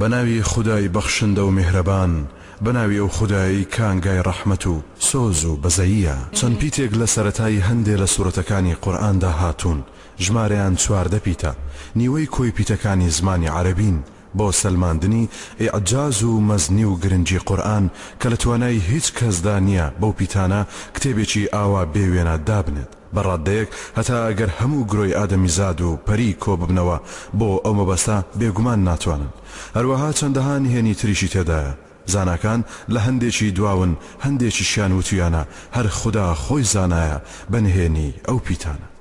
بە ناوی خودای بەخشندە و میهرەبان، بە ناوی ئەو خودایەی کانگای ڕەحمەت و سۆز و بەزەییە. چەند پیتێک لە سەرەتای هەندێ لە سورەتەکانی قورئاندا هاتوون، ژمارەیان چواردە پیتە، نیوەی کۆی پیتەکانی زمانی عەرەبین، بۆ سەلماندنی ئیعجاز و مەزنی و گرنگی قورئان کە لە توانای هیچ کەسدا نییە بەو پیتانە کتێبێکی ئاوا بێ وێنە دابنێت. بە ڕاددەیەک هەتا ئەگەر هەموو گرۆی ئادەمیزاد و پەری کۆببنەوە بۆ ئەو مەبەستە بێگومان ناتوانن. هەروەها چەندەها نهێنی تریشی تێدایە. زاناکان لە هەندێکی دواون هەندێکیشیان وتویانە هەر خودا خۆی زانایە بە نهێنیی ئەو پیتانە.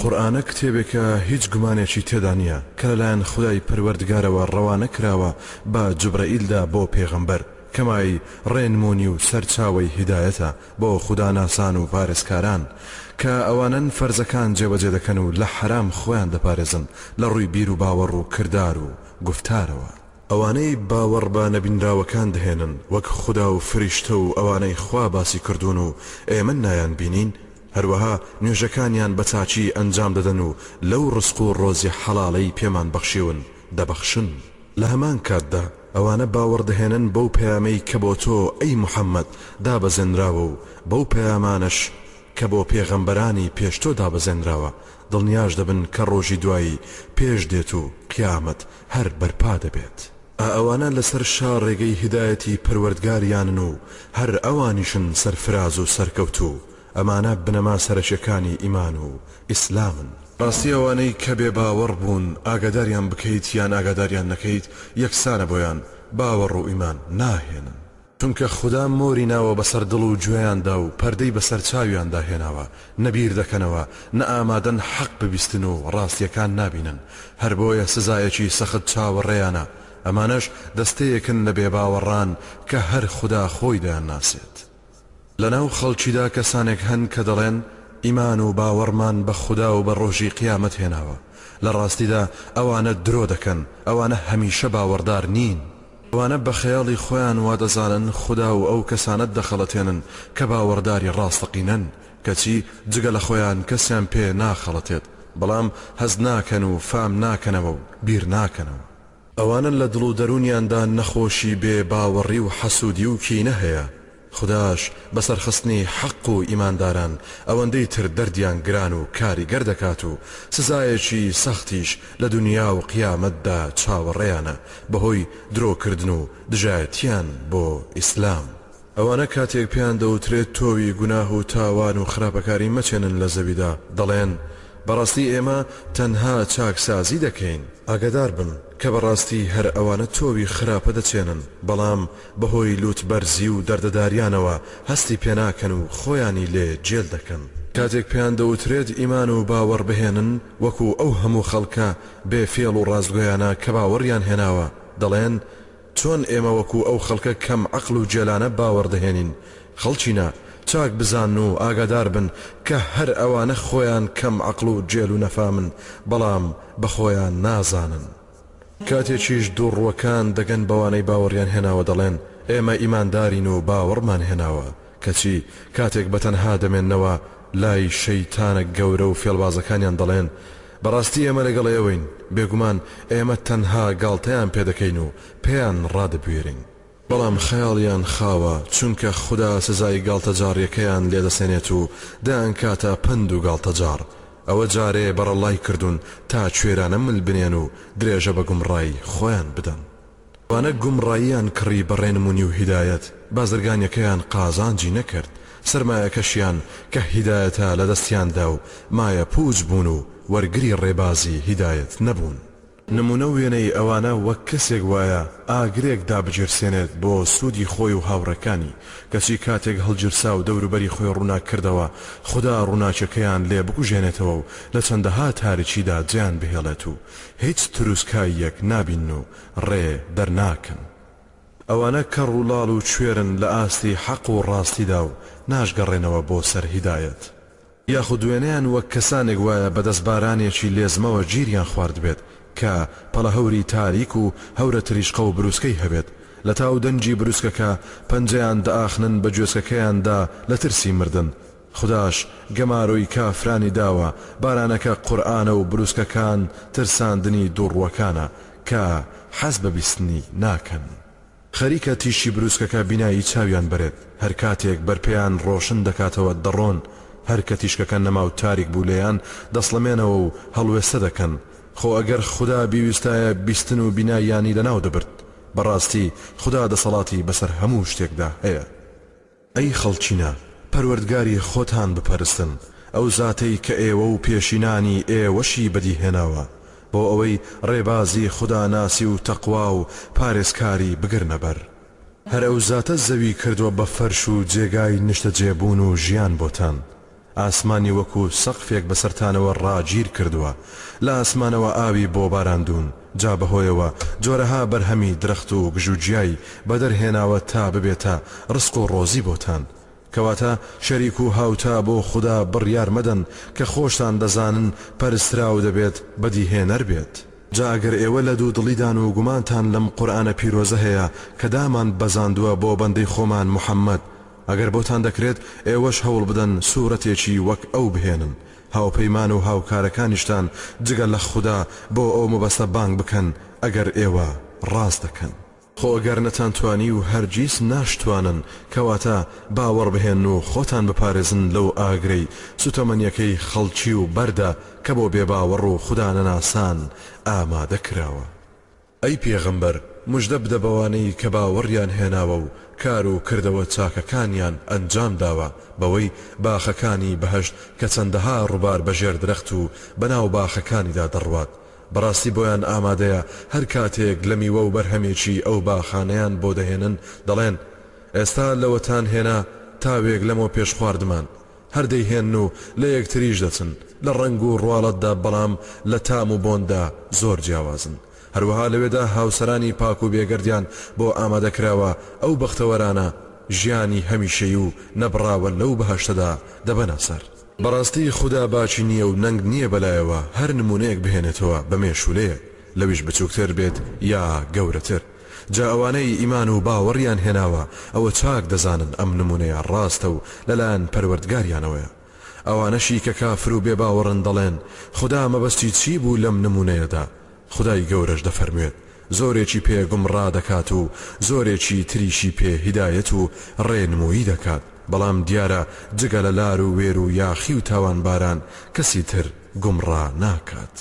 قورئانە کتێبێکە هیچ گومانێکی تێدا نییە کە لەلایەن خودای پەروەردگارەوە ڕەوانە کراوە بە جوبرەئیلدا بۆ پێغەمبەر، کەمای ڕێنموونی و سەرچاوەی هیدایەتە، بۆ خوداناسان و پارێزکاران، کە ئەوانن فەرزەکان جێبەجێ دەکەن و لە حەرام خۆیان دەپارێزن لە ڕووی بیروباوەڕ و کردار و گوفتارەوە. ئەوانەی باوەڕ بە نەبینراوەکان دەهێنن وەک خودا و فریشتە و ئەوانەی خوا باسی کردوون و ئێمە نایانبینین، هەروەها نوێژەکانیان بە چاکی ئەنجام دەدەن و لەو ڕزق و ڕۆزی حەڵاڵەی پێمان بەخشیون دەبەخشن، لە هەمان کاتدا، ئەوانە باوەڕدەهێنن بەو پەیامەی کە بۆ تۆ، ئەی محەممەد، دابەزێنراوە و بەو پەیامانەش کە بۆ پێغەمبەرانی پێش تۆ دابەزێنراوە، دڵنیاش دەبن کە ڕۆژی دوایی پێش دێت و قیامەت هەر بەرپا دەبێت. ئا ئەوانە لەسەر شا ڕێگەی هیدایەتی پەروەردگاریانن و هەر ئەوانیشن سەرفراز و سەرکەوتوو. ئەمانە بنەما سەرەکیەکانی ئیمان و ئیسلامن. بەڕاستی ئەوانەی کە بێ باوەڕ بوون ئاگاداریان بکەیت یان ئاگاداریان نەکەیت یەکسانە بۆیان، باوەڕ و ئیمان ناهێنن، چونکە خودا مۆری ناوە بەسەر دڵ و گوێیاندا و پەردەی بەسەر چاویاندا هێناوە، نە بیر دەکەنەوە، نە ئامادەن حەق ببیستن و ڕاستیەکان نابینن، هەر بۆیە سزایەکی سەخت چاوەڕێیانە، ئەمانەش دەستەیەکن لە بێباوەڕان کە هەر خودا خۆی دەیانناسێت. لەناو خەڵکیدا کەسانێک هەن کە دەڵێن ئیمان و باوەڕمان بە خودا و بە ڕۆژی قیامەت هێناوە، لە ڕاستیدا ئەوانە درۆ دەکەن، ئەوانە هەمیشە باوەڕدار نین، ئەوانە بە خەیاڵی خۆیان وا دەزانن خودا و ئەو کەسانە دەخەڵەتێنن کە باوەڕداری ڕاستەقینەن، کەچی جگە لە خۆیان کەسیان پێ ناخەڵەتێت، بەڵام هەست ناکەن و فام ناکەنەوە و بیر ناکەنەوە. ئەوانەن لە دڵ و دەروونیاندا نەخۆشی بێ باوەڕی و حەسوودی و کینە هەیە، خوداش بە سەرخستنی حەق و ئیمانداران ئەوەندەی تر دەردیان گران و کاریگەر دەکات و سزایەکی سەختیش لە دونیا و قیامەتدا چاوەڕێیانە بەهۆی درۆکردن و دژایەتییان بۆ ئیسلام. ئەوانە کاتێک پێیان دەوترێت تۆوی گوناه و تاوان و خراپەکاری مەچێنن لە زەویدا، دەڵێن، بەڕاستی ئێمە تەنها چاکسازی دەکەین. ئاگاداربن کە بەڕاستی هەر ئەوانە تۆوی خراپە دەچێنن، بەڵام بەهۆی لووتبەرزی و دەردەداریانەوە هەستی پێناکەن و خۆیانی لێ جێل دەکەن. کاتێک پێیان دەوترێت ئیمان و باوەڕ بهێنن، وەکو ئەو هەموو خەڵکە بێ فێڵ و ڕاستگۆیانە کە باوەڕیان هێناوە، دەڵێن، چۆن ئێمە وەکو ئەو خەڵکە کەم عەقڵ و گێلانە باوەڕ دەهێنین خەڵکی نا چاک بزانن و ئاگادار بن کە هەر ئەوانە خۆیان کەم عەقڵ و گێل و نەفامن بەڵام بە خۆیان نازانن. کاتێکیش دووڕووەکان دەگەن بەوانەی باوەڕیان هێناوە دەڵێن ئێمە ئیماندارین و باوەڕمان هێناوە کەچی کاتێک بەتەنها دەمێنەوە لای شەیتانە گەورە و فێڵبازەکانیان دەڵێن بەڕاستی ئێمە لەگەڵ ئێوەین، بێگومان ئێمە تەنها گاڵتەیان پێدەکەین و پێیان ڕادەبوێرین، بەڵام خەیاڵیان خاوە، چونکە خودا سزای گاڵتەجاڕیەکەیان لێدەسەنێت و دەیانکاتە پەند و گاڵتەجاڕ، ئەوە جارێ بەڕەڵڵای کردوون تا کوێرانە مل بنێن و درێژە بە گومڕایی خۆیان بدەن. وانە گومڕاییان کڕی بە ڕێنمونی و هیدایەت، بازرگانیەکەیان قازانجی نەکرد، سەرمایەکەشیان کە هیدایەتە لە دەستیاندا و مایە پووچ بوون و وەرگری ڕێبازی هیدایەت نەبوون. نمونە و وێنەی ئەوانە وەک کەسێک وایە ئاگرێک دابگیرسێنێت بۆ سوودی خۆی و هاوڕێکانی، کەچی کاتێک هەڵگیرسا و دەوروبەری خۆی ڕووناک کردەوە، خودا ڕووناکیەکەیان لێ بکوژێنێتەوە و لە چەندەها تاریکیدا جێیان بهێڵێت و هیچ تروسکاییەک نابینن و ڕێ دەرناکەن. ئەوانە کەڕ و ڵاڵ و کوێرن لە ئاستی حەق و ڕاستیدا و ناشگەڕێنەوە بۆ سەر هیدایەت. یاخود وێنەیان وەک کەسانێک وایە بە دەستبارانێکی لێزمەوە گیریان خواردبێت کە پەڵەهەوری تاریک و هەورە تریشقە و بروسکەی هەبێت، لە تاو دەنگی بروسکەکە پەنجەیان دەئاخنن بە گوێچکەکەیاندا لە ترسی مردن، خوداش گەمارۆی کافرانی داوە، بارانەکە قورئانە و بروسکەکان ترساندنی دووڕوەکانە کە حەز بە بیستنی ناکەن. خەریکە تیشکی بروسکەکە بینایی چاویان بەرێت، هەر کاتێک بەرپێیان ڕۆشن دەکاتەوە دەڕۆن، هەر کە تیشکەکە نەما و تاریک بوو لێیان دەسڵەمێنەوە و هەڵوێستە دەکەن، خۆ ئەگەر خودا بیویستایە بیستن و بیناییانی لەناو دەبرد، بەڕاستی خودا دەسەڵاتی بەسەر هەموو شتێکدا هەیە. ئەی خەڵکینە، پەروەردگاری خۆتان بپەرستن، ئەو زاتەی کە ئێوە و پێشینانی ئێوەشی بەدیهێناوە، بۆ ئەوەی ڕێبازی خوداناسی و تەقوا و پارێزکاری بگرنە بەر. هەر ئەو زاتە زەوی کردووە بە فەرش و جێگای نیشتەجێبوون و ژیان بۆتان، ئاسمانی وەکو سەقفێک بەسەرتانەوە ڕاگیر کردووە، لە ئاسمانەوە ئاوی بۆ باراندوون، جا بەهۆیەوە جۆرەها بەرهەمی درەخت و گژوگیای بەدەر هێناوە تا ببێتە ڕزق و ڕۆزی بۆتان، کەواتە شەریک و هاوتا بۆ خودا بڕیار مەدەن کە خۆشتان دەزانن پەرستراو دەبێت بەدیهێنەر بێت. جا ئەگەر ئێوە لە دوو دڵیدان و گومانتان لەم قورئانە پیرۆزە هەیە کە دامان بەزاندووە بۆ بەندەی خۆمان محمد، ئەگەر بۆتان دەکرێت ئێوەش هەوڵبدەن سورەتێکی وەک ئەو بهێنن، هاوپەیمان و هاوکارەکانیشتان جگە لە خودا بۆ ئەو مەبەستە بانگ بکەن ئەگەر ئێوە ڕاست دەکەن. خۆ گەر نەتانتوانی و هەرگیز ناشتوانن کەواتە باوەڕبهێنن و خۆتان بپارێزن لەو ئاگرەی سوتەمەنیەکەی خەڵکی و بەردە کە بۆ بێباوەڕ و خودا نەناسان ئامادە کراوە. ئەی پێغەمبەر مژدە بدە بەوانەی کە باوەڕیان هێناوە و کار و کردەوە چاکەکانیان ئەنجام داوە بەوەی باخەکانی بەهەشت کە چەندەها ڕوبار بەژێر درەخت و بەناو باخەکانیدا دەڕوات بەڕاستی بۆیان ئامادەیە هەر کاتێک لە میوە و بەرهەمێکی ئەو باخانەیان بۆ دەهێنن دەڵێن ئێستا لەوەتان هێنا تاوێک لەمەو پێش خواردمان هەر دەیهێن و لە یەکتریش دەچن، لە ڕەنگ و ڕواڵەتدا بەڵام لە تام و بۆندا زۆر جیاوازن. هەروەها لەوێدا هاوسەرانی پاک و بێگەردیان بۆ ئامادە کراوە، ئەو بەختەوەرانە ژیانی هەمیشەی و نەبڕاوە لەو بەهەشتەدا دەبەنە سەر. بەڕاستی خودا باکی نییە و نەنگ نییە بەلایەوە هەر نموونەیەک بهێنێتەوە بە مێشوولەیەک، لەویش بچووکتر بێت یا گەورەتر. جا ئەوانەی ئیمان و باوەڕیان هێناوە ئەوە چاک دەزانن ئەم نموونەیە ڕاستە و لەلایەن پەروەردگاریانەوەیە. ئەوانەشی کە کافر و بێباوەڕن دەڵێن، خودا مەبەستی چی بوو لەم نموونەیەدا؟ خودای گەورەش دەفەرموێت، زۆرێکی پێ گومڕا دەکات و زۆرێکی تریشی پێ هیدایەت و ڕێنموویی دەکات، بەڵام دیارە جگە لە لار و وێر و یاخی و تاوانباران کەسی تر گومڕا ناکات.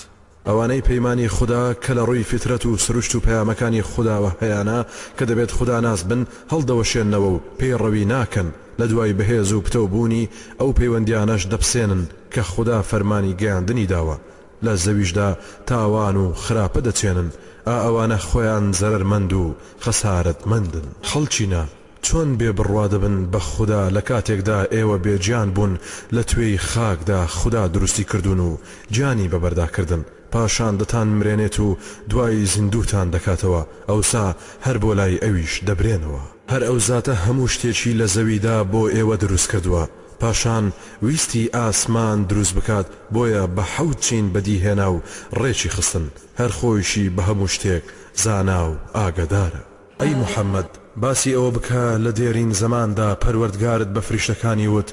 ئەوانەی پەیمانی خودا کە لە ڕووی فیترەت و سروشت و پەیامەکانی خوداوە هەیانە کە دەبێت خوداناس بن، هەڵدەوەشێننەوە و پەیڕەوی ناکەن، لە دوای بەهێز و پتەو بوونی ئەو پەیوەندیانەش دەپسێنن کە خودا فەرمانی گەیاندنی داوە، لە زەویشدا تاوان و خراپە دەچێنن، ئا ئەوانە خۆیان زەرەرمەند و خەسارەتمەندن. خەڵکینە! چۆن بێ بڕوا دەبن بە خودا لە کاتێکدا ئێوە بێ گیان بوون لە توێی خاکدا خودا دروستی کردوون و گیانی بە بەردا کردن پاشان دەتان مرێنێت و دوایی زیندووتان دەکاتەوە ئەوسا هەر بۆ لای ئەویش دەبرێنەوە. هەر ئەو زاتە هەموو شتێکی لە زەویدا بۆ ئێوە دروست کردووە پاشان ویستی ئاسمان دروست بکات بۆیە بە حەوت چین بەدی هێنا و ڕێکی خستن هەر خۆیشی بە هەموو شتێک زانا و ئاگەدارە. ئەی محەمەد باسی ئەوە بکە لە دێرین زەماندا پەروەردگارت بە فریشتەکانی وت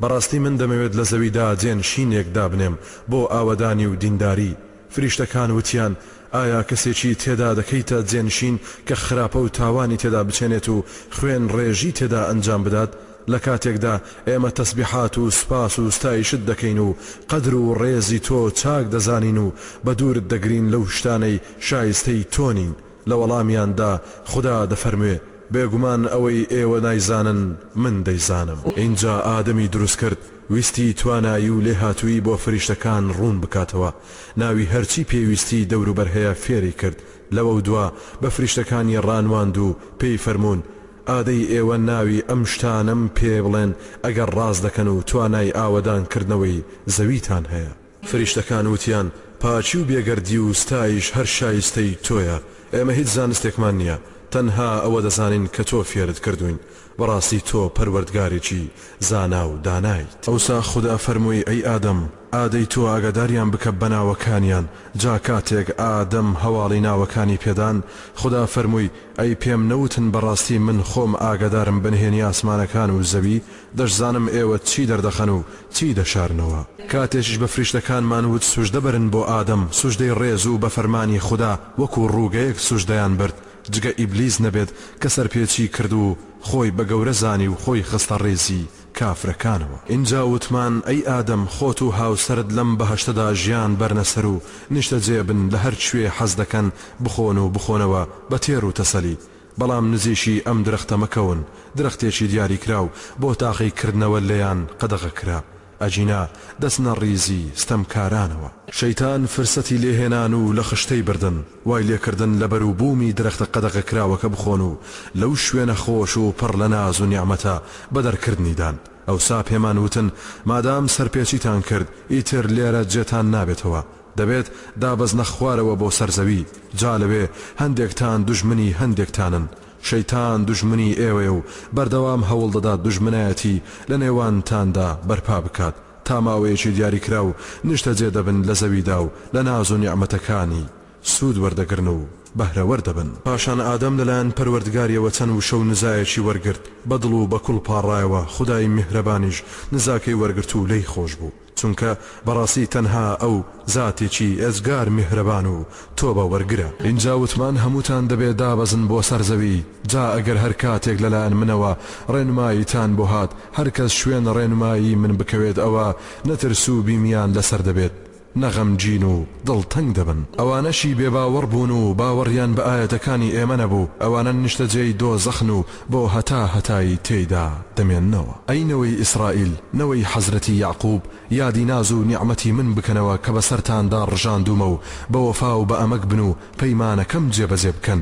بەڕاستی من دەمەوێت لە زەویدا جێن شینێک دابنێم بۆ ئاوەدانی و دینداری فریشتەکان وتیان ئایا کەسێکی تێدا دەکەیتە جێنشین کە خراپە و تاوانی تێدا بچێنێت و خوێن ڕێژی تێدا ئەنجام بدات لە کاتێکدا ئێمە تەسبیحات و سوپاس و ستایشت دەکەین و قەدر و ڕێزی تۆ چاک دەزانین و بەدوورت دەگرین لەو شتانەی شایستەی تۆ نین لە وەڵامیاندا خودا دەفەرموێ، بێگومان ئەوەی ئێوە نایزانن من دەیزانم. ئینجا ئادەمی دروست کرد، ویستی توانایی و لێهاتوویی بۆ فریشتەکان ڕوون بکاتەوە، ناوی هەرچی پێویستی دەوروبەر هەیە فێری کرد، لەوەودوا بە فریشتەکانی ڕانواند و پێی فەرموون، ئادەی ئێوە ناوی ئەم شتانەم پێ بڵێن ئەگەر ڕاست دەکەن و توانای ئاوەدانکردنەوەی زەویتان هەیە. فریشتەکان وتیان، پاکی و بێگەردی و ستایش هەر شایستەی تۆیە، ئێمە هیچ زانستێکمان نییە، تەنها ئەوە دەزانین کە تۆ فێرت کردووین، بەڕاستی تۆ پەروەردگارێکی زانا و دانایت. ئەوسا خودا فەرمووی، ئەی ئادەم، ئادەی تۆ ئاگاداریان بکە بە ناوەکانیان، جا کاتێک ئادەم هەواڵی ناوەکانی پێدان، خودا فەرمووی، ئەی پێم نەوتن بەڕاستی من خۆم ئاگادارم بە نهێنی ئاسمانەکان و زەوی، دەشزانم ئێوە چی دەردەخەن و چی دەشارنەوە. کاتێکیش بە فریشتەکانمان وت سوژدە بەرن بۆ ئادەم، سوژدەی ڕێز و بە فەرمانی خودا وەکو ڕووگەیەک سوژدەیان برد، جگە ئیبلیس نەبێت کە سەرپێچی کرد و خۆی بە گەورە زانی و خۆی خستە ڕیزی کافرەکانەوە. ئینجا وتمان ئەی ئادەم خۆت و هاوسەرت لەم بەهەشتەدا ژیان بەرنە سەر و نیشتەجێ بن لە هەر کوێ حەز دەکەن بخۆن و بخۆنەوە بە تێر و تەسەلی، بەڵام نزیکی ئەم درەختە مەکەون درەختێکی دیاریکراو بۆ تاقی کردنەوە لێیان قەدەغە کرا ئەگینا دەچنە ڕیزی ستەمکارانەوە. شەیتان فرسەتی لێهێنان و لە خشتەی بردن وای لێکردن لە بەرو بوومی درەختە قەدەغە کراوەکە بخۆن و لەو شوێنە خۆش و پڕ لە ناز و نیعمەتە بە دەرکردنی دان ئەوسا پێمان وتن مادام سەرپێچیتان کرد ئیتر لێرە جێتان نابێتەوە دەبێت دابەزنە خوارەوە بۆ سەر زەوی، جا لەوێ هەندێکتان دوژمنی هەندێکتانن، شەیتان دوژمنی ئێوەیە و بەردەوام هەوڵدەدات دوژمنایەتی لە نێوانتاندا بەرپا بکات تا ماوەیەکی دیاریکراو نیشتەجێ دەبن لە زەویدا و لە ناز و نیعمەتەکانی سوود وەردەگرن و بەهرەوەر دەبن. پاشان ئادەم لەلایەن پەروەردگاریەوە چەند وشە و نزایەکی وەرگرت، بە دڵ و بە کوڵ پاڕایەوە، خودای میهرەبانیش نزاکەی وەرگرت و لێی خۆش بوو. چونکە بەڕاستی تەنها ئەو زاتێکی ئێجگار میهرەبان و تۆبە وەرگرە. ئینجا وتمان هەمووتان دەبێ دابەزن بۆ سەر زەوی، جا ئەگەر هەر کاتێک لە لایەن منەوە ڕێنماییتان بۆ هات هەر کەس شوێن ڕێنمایی من بکەوێت ئەوا نە ترس و بیمیان لەسەر دەبێت نە غەمگین و دڵتەنگ دەبن. ئەوانەشی بێ باوەڕ بوون و باوەڕیان بە ئایەتەکانی ئێمە نەبوو ئەوانە نیشتەجێی دۆزەخن و بۆ هەتا هەتایی تێیدا دەمێننەوە. ئەی نەوەی ئیسرائیل، نەوەی حەزرەتی یەعقوب، یادی ناز و نیعمەتی من بکەنەوە کە بەسەرتاندا ڕژاندوومە و بە وەفا و بە ئەمەک بن و پەیمانەکەم جێبەجێ بکەن،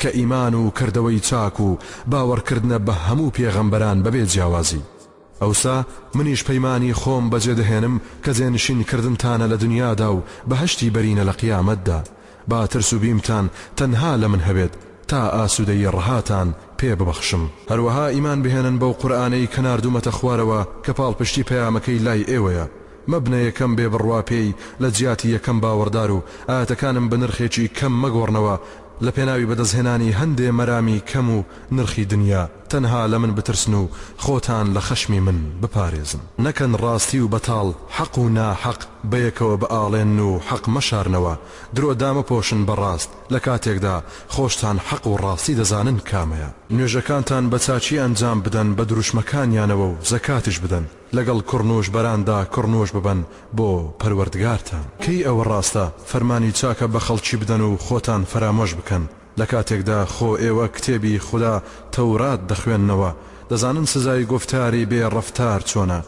کە ئیمان و کردەوەی چاک و باوەڕکردنە بە هەموو پێغەمبەران بەبێ جیاوازی. ئەوسا منیش پەیمانی خۆم بەجێ دەهێنم کە جێنشین کردنتانە لە دنیادا و بەهەشتی بەرینە لە قیامەتدا، با ترس و بیمتان تەنها لە من هەبێت تا ئاسوودەیی ڕەهاتان پێ ببەخشم. هەروەها ئیمان بهێنن بەو قورئانەی کە ناردوومەتە خوارەوە کە پاڵپشتی پەیامەکەی لای ئێوەیە، مەبنە یەکەم بێ بڕوا پێی لە جیاتی یەکەم باوەڕدار و ئایەتەکانم بە نرخێکی کەم مەگۆڕنەوە لە پێناوی بەدەستهێنانی هەندێ مەرامی کەم و نرخی دنیا، تەنها لە من بترسن و خۆتان لە خەشمی من بپارێزن. نەکەن ڕاستی و بەتاڵ، حەق و نا حەق، بەیەکەوە بئاڵێنن و حەق مەشارنەوە، درۆ دامەپۆشن بە ڕاست، لە کاتێکدا خۆشتان حەق و ڕاستی دەزانن کامەیە. نوێژەکانتان بە چاکی ئەنجام بدەن بە دروشمەکانیانەوە و زەکاتیش بدەن، لەگەڵ کوڕنووش بەراندا کوڕنووش ببەن بۆ پەروەردگارتان. کەی ئەوە ڕاستە فەرمانی چاکە بە خەڵکی بدەن و خۆتان فەرامۆش بکەن؟ لە کاتێکدا خۆ ئێوە کتێبی خودا، تەورات، دەخوێننەوە، دەزانن سزای گوفتاری بێ ڕەفتار چۆنە،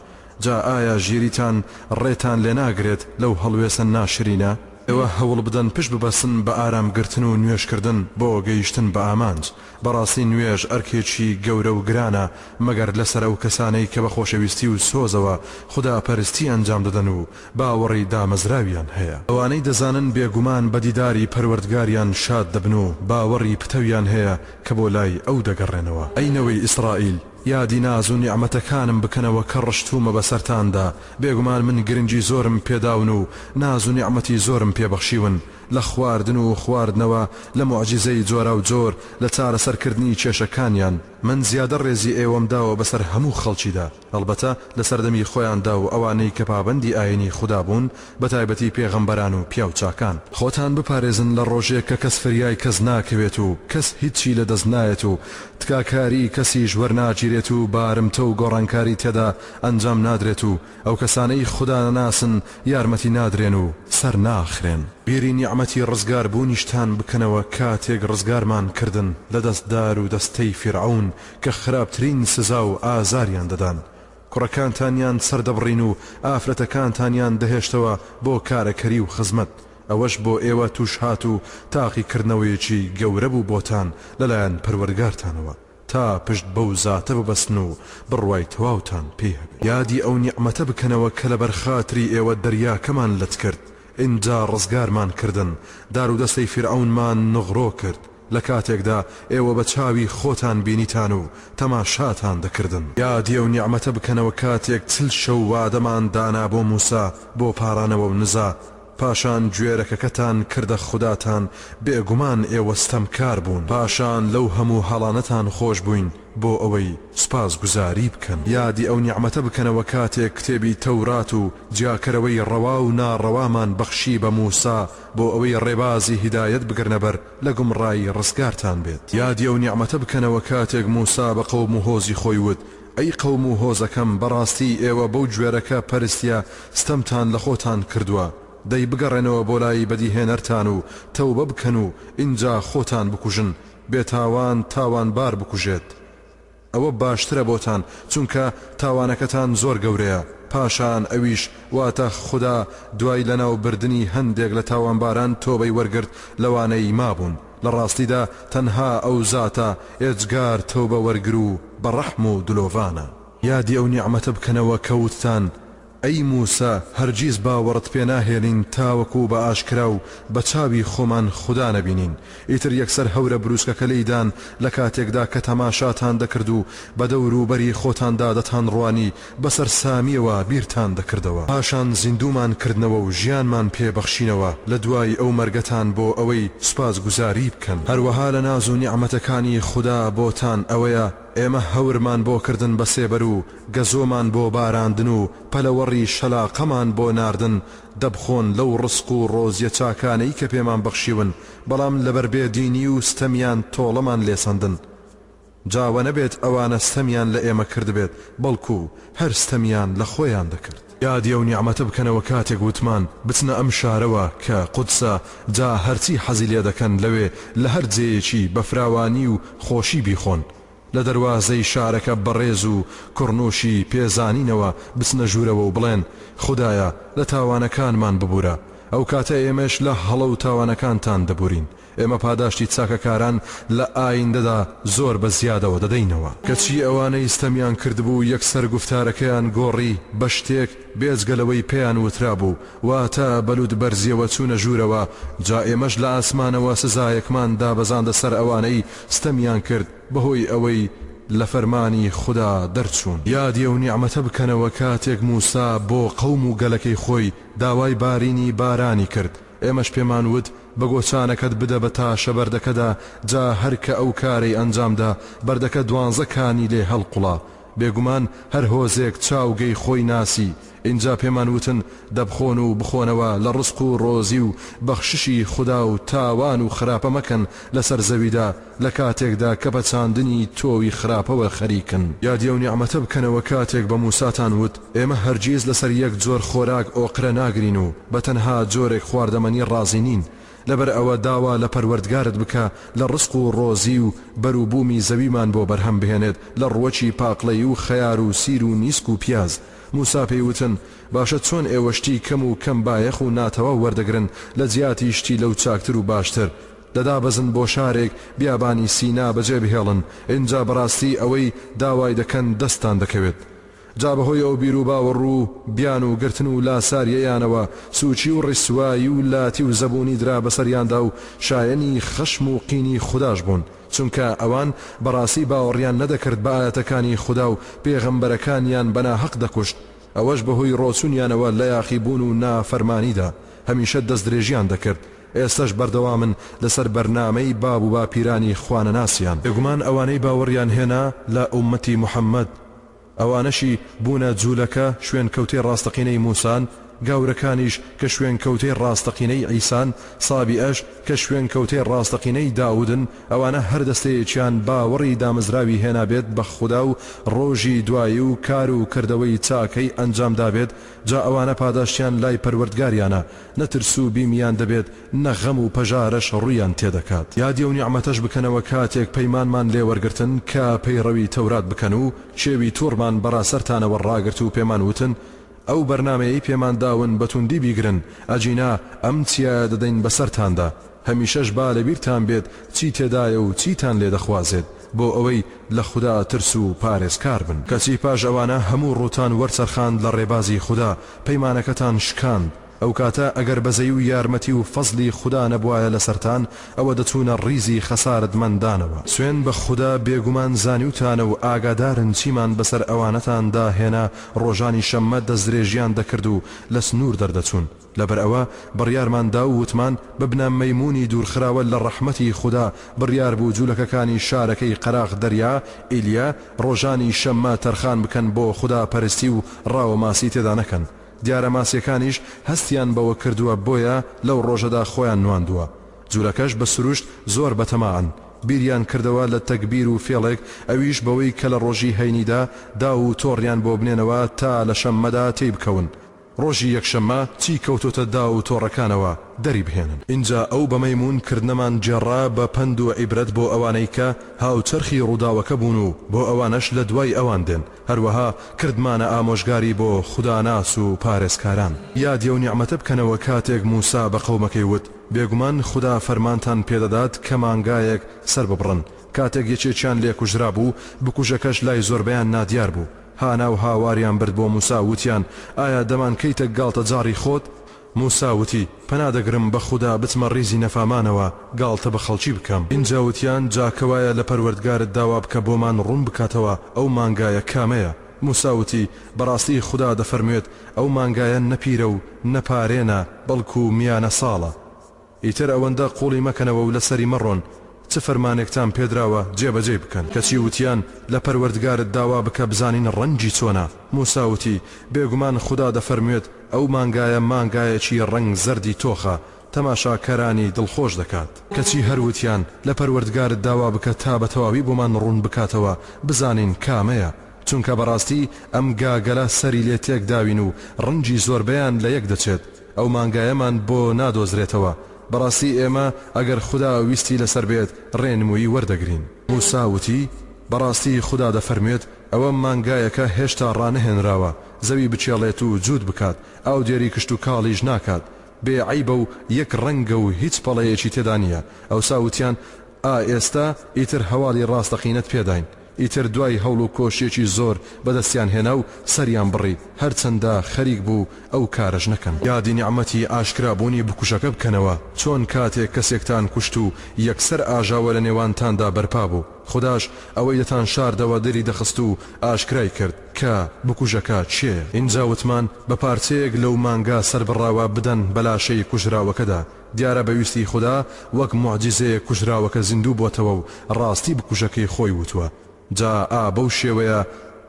جا ئایا ژیریتان ڕێتان لێ ناگرێت لەو هەڵوێسە ناشرینە؟ ئێوە هەوڵ بدەن پشت ببەسن بە ئارام گرتن و نوێژ کردن بۆ گەیشتن بە ئامانج، بەڕاستی نوێژ ئەرکێکی گەورە و گرانە، مەگەر لەسەر ئەو کەسانەی کە بە خۆشەویستی و سۆزەوە خودا پەرستی ئەنجام دەدەن و باوەڕی دامەزراویان هەیە، ئەوانەی دەزانن بێگومان بە دیداری پەروەردگاریان شاد دەبن و باوەڕی پتەویان هەیە کە بۆ لای ئەو دەگەڕێنەوە، ئەی نەوەی ئیسرائیل یادی ناز و نیعمەتەکانم بکەنەوە کە ڕشتوومە بەسەرتاندا، بێگومان من گرنگی زۆرم پێداون و ناز و نیعمەتی زۆرم پێ بەخشیون لە خواردن و خواردنەوە لە موعجیزەی جۆراوجۆر لە چارەسەرکردنی کێشەکانیان، من زیادە ڕێزی ئێوەم داوە بەسەر هەموو خەڵکیدا. ئەڵبەتە لە سەردەمی خۆیاندا و ئەوانەی کە پابەندی ئاینی خودا بوون بە تایبەتی پێغەمبەران و پیاو چاکان. خۆتان بپارێزن لە ڕۆژێک کە کەس فریای کەس ناکەوێت و کەس هیچی لە دەست نایەت و تکاکاری کەسیش وەرناگیرێت و بارمتە و گۆڕانکاری تێدا ئەنجام نادرێت و ئەو کەسانەی خودا نەناسن یارمەتی نادرێن و سەر ناخرێن. بیری نیعمەتی ڕزگاربوونیشتان بکەنەوە کاتێک ڕزگارمان کردن لە دەست دار و دەستەی فیرعەون کە خراپترین سزا و ئازاریان دەدان، کوڕەکانتانیان سەردەبڕین و ئافرەتەکانتانیان دەهێشتەوە بۆ کارەکەری و خزمەت، ئەوەش بۆ ئێوە تووشهات و تاقیکردنەوەیەکی گەورە بوو بۆتان لەلایەن پەروەرگارتانەوە، تا پشت بەو زاتە ببەستن و بڕوای تەواوتان پێی هەبێت. یادی ئەو نیعمەتە بکەنەوە کە لەبەرخاتری ئێوە دەریاکەمان لەت کرد، ئینجا ڕزگارمان کردن، دارودەستەی فیرعەونمان نغرۆ کرد، لە کاتێکدا ئێوە بە چاوی خۆتان بینیتان و تەماشاتان دەکردن. یادی ئەو نیعمەتە بکەنەوە کاتێک چل شەو وادەمان دانا بۆ موسا بۆ پاڕانەوە و نزا، پاشان گوێرەکەکەتان کردە خوداتان، بێگومان ئێوە ستەمکار بوون. پاشان لەو هەموو هەڵانەتان خۆش بووین. بۆ ئەوەی سوپاس گوزاری بکەن یادی ئەو نیعمەتە بکەنەوە کاتێک کتێبی تەورات و جیاکەرەوەی ڕەوا و ناڕەوامان بەخشی بە موسا بۆ ئەوەی ڕێبازی هیدایەت بگرنە بەر لە گومڕایی ڕزگارتان بێت یادی ئەو نیعمەتە بکەنەوە کاتێک موسا بە قەوم و هۆزی خۆی وت ئەی قەوم و هۆزەکەم بەڕاستی ئێوە بەو گوێرەکە پەرستیە ستەمتان لە خۆتان کردوە دەی بگەڕێنەوە بۆ لای بەدیهێنەرتان و تەوبە بکەن و ئینجا خۆتان بکوژن بێتاوان تاوانبار بکوژێت ئەوە باشترە بۆتان چونکە تاوانەکەتان زۆر گەورەیە پاشان ئەویش واتە خودا دوای لەناوبردنی هەندێک لە تاوانباران تۆبەی وەرگرت لەوانەی مابوون لەڕاستیدا تەنها ئەو زاتە ئێجگار تۆبە وەرگرو بەڕەحم و دلۆڤانە یادی ئەو نیعمەتە بکەنەوە کە وتتان ئەی موسا هەرگیز باوەڕت پێ ناهێنین تاوەکو بە ئاشکرا و بە چاوی خۆمان خودا نەبینین، ئیتر یەکسەر هەورە بروسکەکە لێیدان لە کاتێکدا کە تەماشاتان دەکرد و بە دەوروبەری خۆتاندا دەتانڕوانی بە سەرسامییەوە بیرتان دەکردەوە، پاشان زیندوومان کردنەوە و ژیانمان پێ بەخشینەوە لە دوای ئەو مەرگەتان بۆ ئەوەی سوپاسگوزاری بکەن، هەروەها لە ناز و نیعمەتەکانی خودا بۆتان ئەوەیە، ئێمە هەورمان بۆ کردن بە سێبەر و گەزۆمان بۆ باراندن و پەلەوەڕی شەلاقەمان بۆ ناردن دەبخۆن لەو ڕزق و ڕۆزیە چاکانەی کە پێمان بەخشیون بەڵام لەبەر بێ دینی و ستەمیان تۆڵەمان لێ سەندن جا وەنەبێت ئەوانە ستەمیان لە ئێمە کردبێت بەڵکو هەر ستەمیان لە خۆیان دەکرد. یادی ئەو نیعمەتە بکەنەوە کاتێک وتمان بچنە ئەم شارەوە کە، قودسە، جا هەرچی حەزی لێدەکەن لەوێ لە هەر جێیەکی بە فراوانی و خۆشی بیخۆن لە دەروازەی شارەکە بەڕێز و کوڕنووشی پێزانینەوە بچنە ژوورەوە و بڵێن، خودایە لە تاوانەکانمان ببورە، ئەوکاتە ئێمەش لە هەڵە و تاوانەکانتان دەبورین. ئێمە پاداشتی چاکەکاران لە ئایندەدا زۆر بە زیادەوە دەدەینەوە. کەچی ئەوانەی ستەمیان کردبوو یەکسەر گوفتارەکەیان گۆڕی بە شتێک بێجگە لەوەی پێیان وترابوو، واتە بە لوتبەرزیەوە چوونە ژوورەوە، جا ئێمەش لە ئاسمانەوە سزایەکمان دابەزاندە سەر ئەوانەی ستەمیان کرد بەهۆی ئەوەی لە فەرمانی خودا دەرچوون. یادی ئەو نیعمەتە بکەنەوە کاتێک موسا بۆ قەوم و گەلەکەی خۆی داوای بارینی بارانی کرد ئێمەش پێمان وت، بە گۆچانەکەت بدە بە تاشە بەردەکەدا، جا هەر کە ئەو کارەی ئەنجام دا، بەردەکە دوانزە کانی لێ هەڵقوڵا. بێگومان هەر هۆزێک چاوگەی خۆی ناسی، ئینجا پێمان وتن، دەبخۆن و بخۆنەوە لە ڕزق و ڕۆزی و بەخششی خودا و تاوان و خراپە مەکەن لەسەر زەویدا، لە کاتێکدا کە بە چاندنی تۆوی خراپەوە خەریکن یادی ئەو نیعمەتە بکەنەوە کاتێک بە موساتان وت ئێمە هەرگیز لەسەر یەک جۆر خۆراک ئۆقرە ناگرین و بە تەنها جۆرێک خواردەمەنی ڕازی نین لەبەر ئەوە داوا لە پەروەردگارت بکە لە ڕزق و ڕۆزی و بەروبوومی زەویمان بۆ بەرهەم بهێنێت لە ڕووەکی پاقلەی و خەیار و سیر و نیسک و پیاز موسا پێی وتن باشە چۆن ئێوە شتی کەم و کەم بایەخ و ناتەواو وەردەگرن لە جیاتی شتی لەو چاکتر و باشتر دەدابەزن بۆ شارێک بیابانی سینا بەجێ بهێڵن ئینجا بەڕاستی ئەوەی داوای دەکەن دەستتان دەکەوێت جا بەهۆی ئەو بیروباوەڕو بیان و گرتن و لاساریەیانەوە سوچی و ڕیسوایی و لاتی و زەبونی درا بەسەریاندا و شایەنی خەشم و قینی خوداش بون چونکە ئەوان بەڕاستی باوەڕیان نەدەکرد بە ئایەتەکانی خودا و پێغەمبەرەکانیان بەناهەق دەکوشت ئەوەش بەهۆی ڕۆچونیانەوە لەیاخیبون و نافەرمانیدا هەمیشە دەستدرێژیان دەکرد ئێستەش بەردەوامن لەسەر بەرنامەی باب و باپیرانی خوانەناسیان، بێگومان ئەوانەی باوەڕیان هێنا لە ئوممەتی محەمەد، ئەوانەشی بوونە جوولەکە شوێنکەوتەی ڕاستەقینەی موسان، گاورەکانیش کە شوێنکەوتەی ڕاستەقینەی عیسان، سابیئەش کە شوێنکەوتەی ڕاستەقینەی داودن، ئەوانە هەر دەستەیەکیان باوەڕی دامەزراوی هێنابێت بە خودا و ڕۆژی دوایی و کار و کردەوەی چاکەی ئەنجامدابێت، جا ئەوانە پاداشتیان لای پەروەردگاریانە، نە ترس و بیمیان دەبێت نە غەم و پەژارەش ڕوویان تێدەکات، یادی ئەو نیعمەتەش بکەنەوە کاتێک پەیمانمان لێ وەرگرتن کە پەیڕەوی تەورات بکەن و کێوی توڕمان بەڕا سەرتانەوە ڕاگرت و پێمان وتن ئەو بەرنامەیەی پێمان داون بە توندی بیگرن ئەگینا ئەم چیایە دەدەین بەسەرتاندا هەمیشەش با لەبیرتان بێت چی تێدایە و چیتان لێ دەخوازێت بۆ ئەوەی لە خودا ترس و پارێزکار بن، کەچی پاش ئەوانە هەموو ڕووتان وەرچەرخاند لە ڕێبازی خودا، پەیمانەکەتان شکاند، ئەو کاتە ئەگەر بەزەی و یارمەتی و فەزڵی خودا نەبوایە لەسەرتان ئەوە دەچوونە ڕیزی خەسارەتمەندانەوە، سوێند بە خودا بێگومان زانیوتانە و ئاگادارن چیمان بەسەر ئەوانەتاندا هێنا ڕۆژانی شەممە دەستدرێژییان دەکرد و لە سنوور دەردەچوون. لەبەر ئەوە بڕیارمان دا و وتمان ببنە مەیموونی دوورخراوە لە ڕەحمەتی خودا، بڕیار بوو جولەکەکانی شارەکەی قەراغ دەریا، ئیلیە، ڕۆژانی شەممە تەرخان بکەن بۆ خودا پەرستی و ڕاوە ماسی تێدا نەکەن، دیارە ماسیەکانیش هەستیان بەوە کردووە بۆیە لەو ڕۆژەدا خۆیان نواندووە، جولەکەش بە سروشت زۆر بە تەماعن بیریان کردەوە لە تەگبیر و فێڵێک ئەویش بەوەی کە لە ڕۆژی هەینیدا داو و تۆڕیان بۆ بنێنەوە تا لە شەممەدا تێی بکەون، ڕۆژی یەکشەممە چی کەوتۆتە داو و تۆڕەکانەوە دەری بهێنن ئینجا ئەو بەمەی مون کردنەمان گێڕا بە پەند و عیبرەت بۆ ئەوانەی کە هاوچەرخی ڕووداوەکە بوون و بۆ ئەوانەش لە دوای ئەوان دێن هەروەها کردمانە ئامۆژگاری بۆ خوداناس و پارێزکاران یادی ئەو نیعمەتە بکەنەوە کاتێک موسا بە قەومەکەی وت بێگومان خودا فەرمانتان پێ دەدات کە مانگایەک سەر ببڕن کاتێک یەکێکیان لێ کوژرابوو بکوژەکەش لای زۆربەیان نادیار بوو هانا و هاواریان برد بۆ موسا وتیان، ئایا دەمانکەیتە گاڵتەجاڕی خۆت؟ موسا وتی، پەنا دەگرم بە خودا بچمە ڕیزی نەفامانەوە گاڵتە بە خەڵکی بکەم. ئینجا وتیان، جا کەوایە لە پەروەردگارت داوا بکە بۆمان ڕوون بکاتەوە ئەو مانگایە کامەیە. موسا وتی، بەڕاستی خودا دەفەرموێت، ئەو مانگایە نە پیرە و نە پارێنە، بەڵکو میانە ساڵە. ئیتر ئەوەندە قوڵی مەکەنەوە و لەسەری مەڕۆن، چ فەرمانێکتان پێدراوە جێبەجێی بکەن، کەچی وتیان، لە پەروەردگارت داوا بکە بزانین ڕەنگی چۆنە، موسا وتی، بێگومان خودا دەفەرموێت، ئەو مانگایە مانگایەکی ڕەنگ زەردی تۆخە، تەماشاکەرانی دڵخۆش دەکات. کەچی هەر وتیان، لە پەروەردگارت داوا بکە تا بە تەواوی بۆمان ڕوون بکاتەوە بزانین کامەیە، چونکە بەڕاستی ئەم گاگەلە سەری لێ تێکداوین و ڕەنگی زۆربەیان لە یەک دەچێت، ئەو مانگایەمان بۆ نادۆزرێتەوە بەڕاستی ئێمە ئەگەر خودا ویستی لەسەر بێت ڕێنمووی وەردەگرین موسا وتی بەڕاستی خودا دەفەرموێت ئەوە مانگایەکە هێشتا ڕانەهێنراوە زەوی بچێڵێت و جووت بکات ئاودێری کشتوکاڵیش ناکات بێ عەیبە و یەک ڕەنگە و هیچ پەڵەیەکی تێدا نییە ئەوسا وتیان ئا ئێستا ئیتر هەواڵی ڕاستەقینەت پێداین ئیتر دوای هەوڵ و کۆشیەکی زۆر بەدەستیان هێنا و سەریان بڕی، هەرچەندە خەریک بوو ئەو کارەش نەکەن. یادی نیعمەتی ئاشکرا بوونی بکوژەکە بکەنەوە، چۆن کاتێک کەسێکتان کوشت و یەکسەر ئاژاوە لە نێوانتاندا بەرپا بوو، خوداش ئەوەی دەتان شاردەوە دەری دەخست و ئاشکرای کرد، کە بکوژەکە کێیە. ئینجا وتمان بە پارچەیەک لەو مانگا سەربڕاوە بدەن بە لاشەی کوژراوەکەدا، دیارە بە ویستی خودا وەک موعجیزەیەک کوژراوەکە زیندوو بۆتەوە و ڕاستی بکوژەکەی خۆی وتوە، جا ئا بەو شێوەیە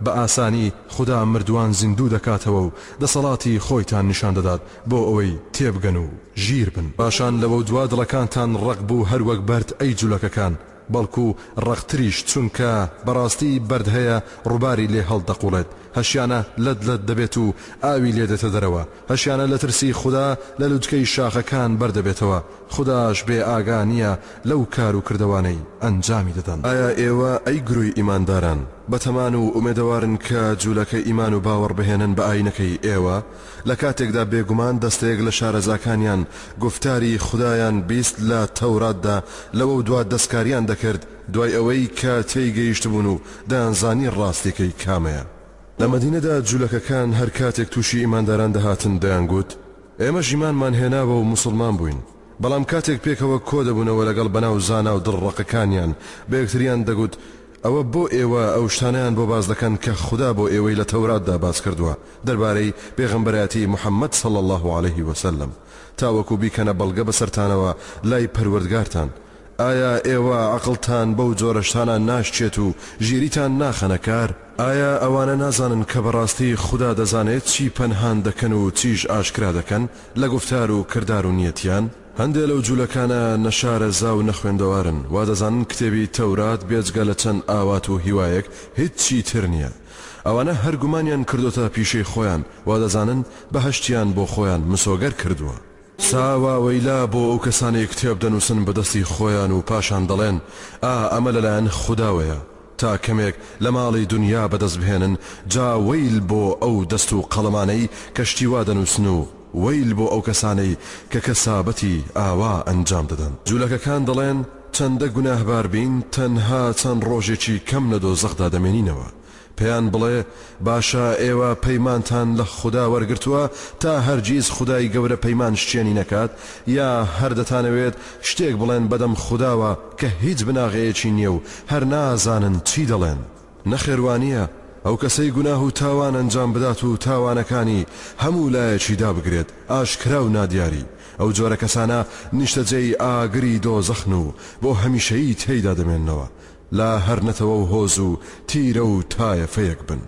بە ئاسانی خودا مردوان زیندوو دەکاتەوە و دەسەڵاتی خۆیتان نیشان دەدات بۆ ئەوەی تێبگەن و ژیر بن. پاشان لەوەو دوا دڵەکانتان ڕەق بوو هەر وەک بەرد ئەی جولەکەکان. بەڵکو ڕەقتریش چونکە بەڕاستی بەرد هەیە ڕوباری لێ هەڵدەقوڵێت هەشیانە لەت لەت دەبێت و ئاوی لێ دێتە دەرەوە هەشیانە لە ترسی خودا لە لوتکەی شاخەکان بەر دەبێتەوە خوداش بێ ئاگا نیە لەو کار و کردەوانەی ئەنجامی دەدەن. ئایا ئێوە ئەی گروی ئیمانداران بەتەمان و ئومێدەوارن کە جولەکە ئیمان و باوەڕ بهێنن بە ئاینەکەی ئێوە؟ لە کاتێکدا بێگومان دەستەیەک لە شارەزاکانیان گوفتاری خودایان بیست لە تەوراتدا لەوەو دوا دەستکاریان دەکرد دوای ئەوەی کە تێی گەیشتبوون و دەیانزانی ڕاستیەکەی کامەیە. لە مەدینەدا جولەکەکان هەر کاتێک تووشی ئیمانداران دەهاتن دەیانگوت ئێمەش ئیمانمان هێناوە و موسڵمان بووین، بەڵام کاتێک پێکەوە کۆدەبوونەوە لەگەڵ بەناو زانا و دڕڕەقەکانیان بە یەکتریان دەگوت، ئەوە بۆ ئێوە ئەو شتانەیان بۆ باس دەکەن کە خودا بۆ ئێوەی لە تەوراتدا باس کردووە دەربارەی پێغەمبەرایەتی محەمەد صلی اللە علیه وسلم تاوەکو بیکەنە بەڵگە بەسەرتانەوە لای پەروەردگارتان ئایا ئێوە عەقڵتان بەو جۆرە شتانە ناشچێت و ژیریتان ناخەنە کار؟ ئایا ئەوانە نازانن کە بەڕاستی خودا دەزانێت چی پەنهان دەکەن و چیش ئاشکرا دەکەن؟ لە گوفتار و کردار و نیەتیان، هەندێ لەو جولەکانە نەشارەزا و نەخوێندەوارن، وادەزانن کتێبی، تەورات، بێجگە لە چەند ئاوات و هیوایەک هیچی تر نیە. ئەوانە هەر گومانیان کردۆتە پیشەی خۆیان، وادەزانن بەهەشتیان بۆ خۆیان مسۆگەر کردوە. سا وا وەیلا بۆ ئەو کەسانەی کتێب دەنوسن بە دەستی خۆیان و پاشان دەڵێن، ئا ئەمە لەلایەن خوداوەیە، تا کەمێک لە ماڵی دونیا بەدەست بهێنن، جا وەیل بۆ ئەو دەست و قەڵەمانەی کە شتی وا دەنووسن و وەیل بۆ ئەو کەسانەی کە کەسابەتی ئاوا ئەنجام دەدەن. جولەکەکان دەڵێن، چەندە گوناهبار بین، تەنها چەند ڕۆژێکی کەم لە دۆزەخدا دەمێنینەوە. پێیان بڵێ، باشە ئێوە پەیمانتان لە خودا وەرگرتووە تا هەرگیز خودای گەورە پەیمان شکێنی نەکات یا هەر دەتانەوێت شتێک بڵێن بەدەم خوداوە کە هیچ بناغەیەکی نیە و هەر نازانن چی دەڵێن نەخێر وانیە ئەو کەسەی گوناه و تاوان ئەنجام بدات و تاوانەکانی هەموو لایەکی دابگرێت ئاشکرا و نادیاری ئەو جۆرە کەسانە نیشتەجێی ئاگری دۆزەخن و بۆ هەمیشەیی تێیدا دەمێننەوە لا هەر نەتەوە و هۆز و تیرە و تایەفەیەک بن.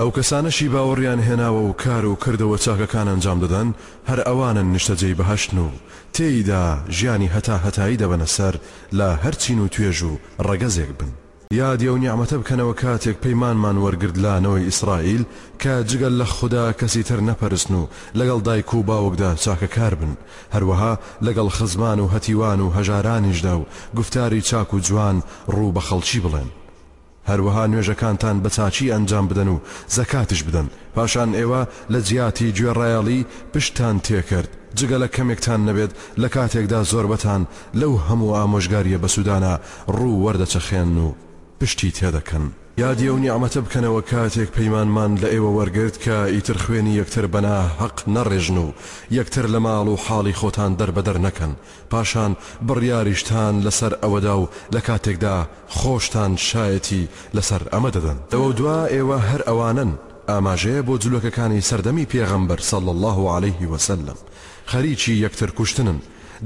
ئەو کەسانەشی باوەڕیان هێناوە و کار و کردەوە چاکەکان ئەنجام دەدەن، هەر ئەوانن نیشتەجێی بەهەشتن و تێیدا ژیانی هەتاهەتایی دەبەنە سەر لا هەر چین و توێژ و ڕەگەزێک بن. یادی ئەو نیعمەتە بکەنەوە کاتێک پەیمانمان وەرگرت لا نەوەی ئیسرائیل کە جگە لە خودا کەسی تر نەپەرستن و لەگەڵ دایک و باوکدا چاکەکار بن، هەروەها لەگەڵ خزمان و هەتیوان و هەژارانیشدا و گوفتاری چاک و جوان ڕوو بە خەڵکی بڵێن. هەروەها نوێژەکانتان بە چاکی ئەنجام بدەن و زەکاتیش بدەن، پاشان ئێوە لە جیاتی گوێڕایەڵی پشتتان تێکرد، جگە لە کەمێکتان نەبێت لە کاتێکدا زۆربەتان لەو هەموو ئامۆژگارییە بەسوودانە ڕوو وەردەچەخێنن و پشتی تێدەکەن. یادی ئەو نیعمەتە بکەنەوە کاتێک پەیمانمان لە ئێوە وەرگرت کە ئیتر خوێنی یەکتر بە ناهەق نەڕێژن و یەکتر لە ماڵ و حاڵی خۆتان دەربەدەر نەکەن، پاشان بڕیاریشتان لەسەر ئەوەدا و لە کاتێکدا خۆشتان شایەتی لەسەر ئەمە دەدەن. ئەوەدوا ئێوە هەر ئەوانەن، ئاماژەیە بۆ جولەکەکانی سەردەمی پێغەمبەر صلی اللە علیه وسلم، خەریکی یەکتر کوشتنن.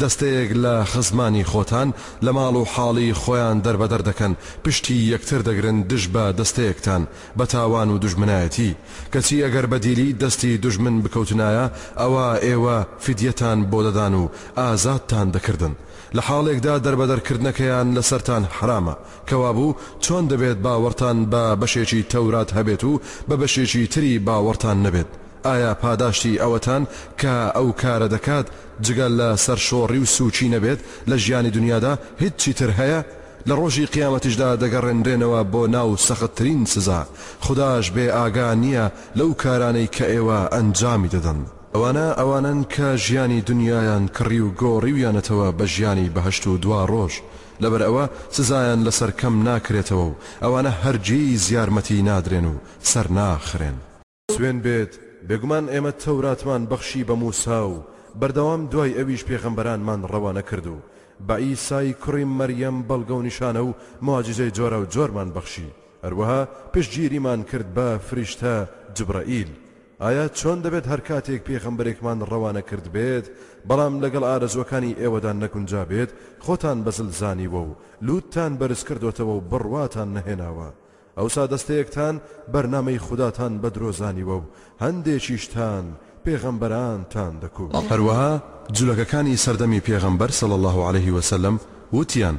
دەستەیەک لە خزمانی خۆتان لە ماڵ و حاڵی خۆیان دەربەدەر دەکەن، پشتی یەکتر دەگرن دژ بە دەستەیەکتان بە تاوان و دوژمنایەتی، کەچی ئەگەر بە دیلی دەستی دوژمن بکەوتنایە ئەوا ئێوە فدیەتان بۆ دەدان و ئازادتان دەکردن، لە حاڵێکدا دەربەدەر کردنەکەیان لەسەرتان حەرامە، کەوابوو چۆن دەبێت باوەڕتان بە بەشێکی تەورات هەبێت و بە بەشێکی تری باوەڕتان نەبێت؟ ئایا پاداشتی ئەوەتان کە ئەو کارە دەکات جگە لە سەرشۆڕی و سووکی نەبێت لە ژیانی دنیادا هیچی تر هەیە؟ لە ڕۆژی قیامەتیشدا دەگەڕێنرێنەوە بۆ ناو سەختترین سزا، خوداش بێ ئاگا نییە لەو کارانەی کە ئێوە ئەنجامی دەدەن. ئەوانە ئەوانەن کە ژیانی دنیایان کڕی و گۆڕیویانەتەوە بە ژیانی بەهەشت و دواڕۆژ، لەبەر ئەوە سزایان لەسەر کەم ناکرێتەوە و ئەوانە هەرگیز یارمەتی نادرێن و سەرناخرێن. سوێن بێت بێگومان ئێمە تەوراتمان بەخشی بە موسا و بەردەوام دوای ئەویش پێغەمبەرانمان ڕەوانە کرد و بە عیسای کوڕی مەریەم بەڵگە و نیشانە و موعجیزەی جۆراو جۆرمان بەخشی هەروەها پشتگیریمان کرد بە فریشتە جبرەئیل ئایا چۆن دەبێت هەرکاتێک پێغەمبەرێکمان ڕەوانە کردبێت بەڵام لەگەڵ ئارەزوەکانی ئێوەدا نەگونجابێت خۆتان بەزل زانیوە و لوتتان بەرز کردۆتەوە و بڕواتان نەهێناوە ئەوسا دەستەیەکتان بەرنامەی خوداتان بە درۆ زانیوە و هەندێکیشتان پێغەمبەرانتان دەکووشت. هەروەها جولەکەکانی سەردەمی پێغەمبەر صلی اللە علیه وسلم وتیان،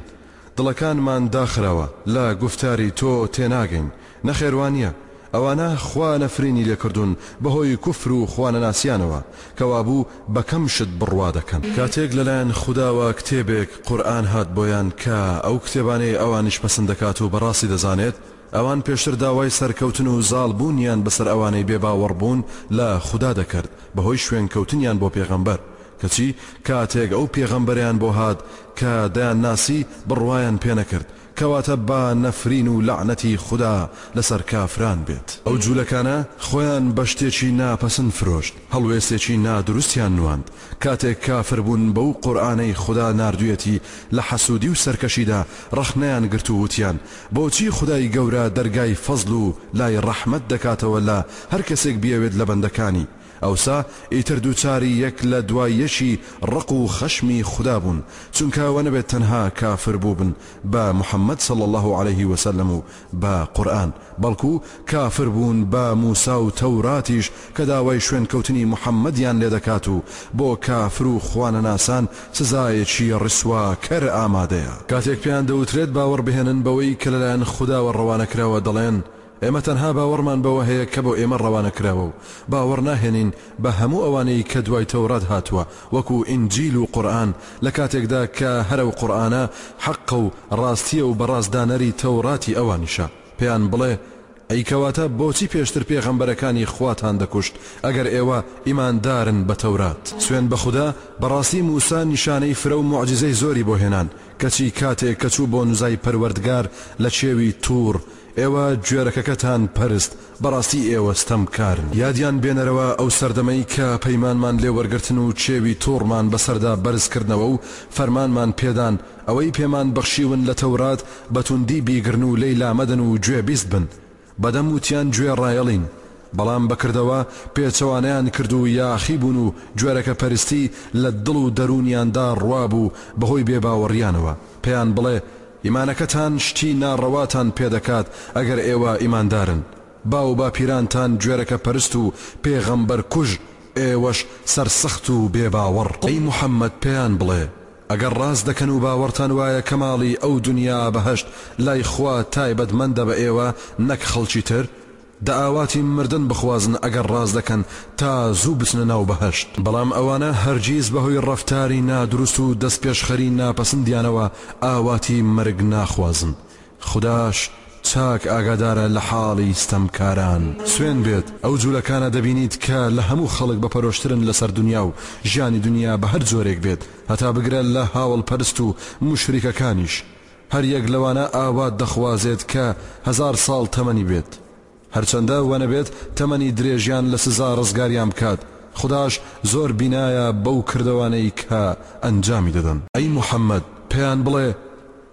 دڵەکانمان داخراوە لە گوفتاری تۆ تێناگەین، نەخێر وانییە، ئەوانە خوا نەفرینی لێکردوون بەهۆی کوفر و خوانەناسیانەوە، کەوابوو بە کەم شت بڕوا دەکەن. کاتێک لەلایەن خوداوە کتێبێک، قورئان، هات بۆیان کە ئەو کتێبانەی ئەوانیش پەسند دەکات و بەڕاستی دەزانێت، ئەوان پێشتر داوای سەرکەوتن و زاڵبوونیان بەسەر ئەوانەی بێباوەڕبوون لە خودا دەکرد بەهۆی شوێنکەوتنیان بۆ پێغەمبەر، کەچی کاتێک ئەو پێغەمبەرەیان بۆ هات کە دەیانناسی بڕوایان پێنەکرد، کەواتە با نەفرین و لەعنەتی خودا لەسەر کافران بێت. ئەو جولەکانە خۆیان بە شتێکی ناپەسند فرۆشت، هەڵوێستێکی نادروستیان نواند، کاتێک کافر بوون بەو قورئانەی خودا ناردویەتی لە حەسودی و سەرکەشیدا ڕەخنەیان گرت و وتیان، بۆچی خودای گەورە دەرگای فەزل و لای ڕەحمەت دەکاتەوە لە هەرکەسێک بیەوێت لە بەندەکانی، ئەوسا ئیتر دووچاری یەک لە دوای یەکی ڕق و خەشمی خودا بوون، چونکە ئەوە نەبێت تەنها کافر بووبن بە محمد صلی اللە علیه وسلم و بە قورئان، بەڵکو کافر بوون بە موسی و تەوراتیش کە داوای شوێنکەوتنی محمدیان لێ دەکات و بۆ کافر و خوانەناسان سزایەکی ڕیسواکەر ئامادەیە. کاتێک پێیان دەوترێت باوەڕبهێنن بەوەی کە لەلایەن خوداوە ڕەوانەکراوە دەڵێن، ئێمە تەنها باوەڕمان بەوە هەیە کە بۆ ئێمە ڕەوانە کراوە و باوەڕ ناهێنین بە هەموو ئەوانەی کە دوای تەورات هاتووە وەکو ئینجیل و قورئان لە کاتێکدا کە هەر ئەو قورئانە حەققە و ڕاستیە و بەڕاست دانەری تەوراتی ئەوانیشە پێیان بڵێ ئەی کەواتە بۆچی پێشتر پێغەمبەرەکانی خواتان دەکوشت ئەگەر ئێوە ئیماندارن بە تەورات؟ سوێند بە خودا بەڕاستی موسا نیشانەی فرە و موعجیزەی زۆری بۆ هێنان کەچی کاتێک کە چوو بۆ نزای پەروەردگار لە چێوی توڕ ئێوە گوێرەکەکەتان پەرست بەڕاستی ئێوە ستەمکارن یادیان بێنەرەوە ئەو سەردەمەی کە پەیمانمان لێ وەرگرتن و چێوی توڕمان بەسەردا بەرز کردنەوە و فەرمانمان پێدان ئەوەی پێمان بەخشیون لە تەورات بەتوندی بیگرن و لێی لامەدەن و گوێ بیست بن بەدەم وتیان گوێ ڕایەڵین بەڵام بەکردەوە پێچەوانەیان کرد و یاخی بون و گوێرەکە پەرستی لە دڵ و دەرونیاندا ڕوابو بەهۆی بێباوەڕیانەوە پێیان بڵێ ئیمانەکەتان شتی ناڕەواتان پێدەکات ئەگەر ئێوە ئیماندارن، باو باپیرانتان گوێرەکە پەرست و پێغەمبەر کوژ، ئێوەش سەرسەخت و بێ باوەڕ. ئەی محەمەد پێیان بڵێ، ئەگەر ڕاست دەکەن و باوەڕتان وایە کە ماڵی ئەو دونیا، بەهەشت، لای خوا تایبەتمەندە بە ئێوە نەک خەڵکی تر، دە ئاواتی مردن بخوازن ئەگەر ڕاست دەکەن تا زوو بچنە ناو بەهەشت بەڵام ئەوانە هەرگیز بەهۆی ڕەفتاری نادروست و دەستپێشخەری ناپەسندیانەوە ئاواتی مەرگ ناخوازن خوداش چاک ئاگادارە لە حاڵی ستەمکاران. سوێن بێت ئەو جولەکانە دەبینیت کە لە هەموو خەڵک بە پەرۆشترن لەسەر دونیا و ژیانی دونیا بە هەر جۆرێک بێت هەتا بگرە لە هاوەڵپەرست و موشریکەکانیش هەریەک لەوانە ئاوات دەخوازێت کە هەزار ساڵ تەمەنی بێت هەرچەندە وەنەبێت تەمەنی درێژیان لە سزا ڕزگاریان بکات خوداش زۆر بینایە بەو کردەوانەی کە ئەنجامی دەدەن. ئەی محمد پێیان بڵێ،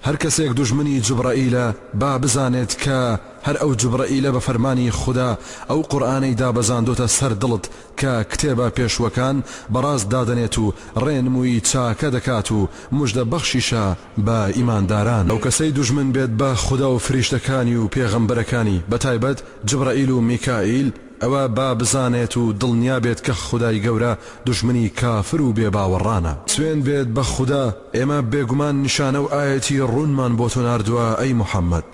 هەرکەسێک دوژمنی جوبڕەئیلە با بزانێت کە هەر ئەو جوبڕەئیلە بە فەرمانی خودا ئەو قورئانەی دابەزاندۆتە سەر دڵت کە کتێبە پێشووەکان بەڕاست دادەنێت و ڕێنمووی چاکە دەکات و مژدە بەخشیشە بە ئیمانداران ئەو کەسەی دوژمن بێت بە خودا و فریشتەکانی و پێغەمبەرەکانی بە تایبەت جبرائیل و میکائیل ئەوە با بزانێت و دڵنیا بێت کە خودای گەورە دوژمنی کافر و بێ باوەڕانە. سوێند بێت بە خودا ئێمە بێگومان نیشانە و ئایەتی ڕوونمان بۆ تۆ ناردووە ئەی محمد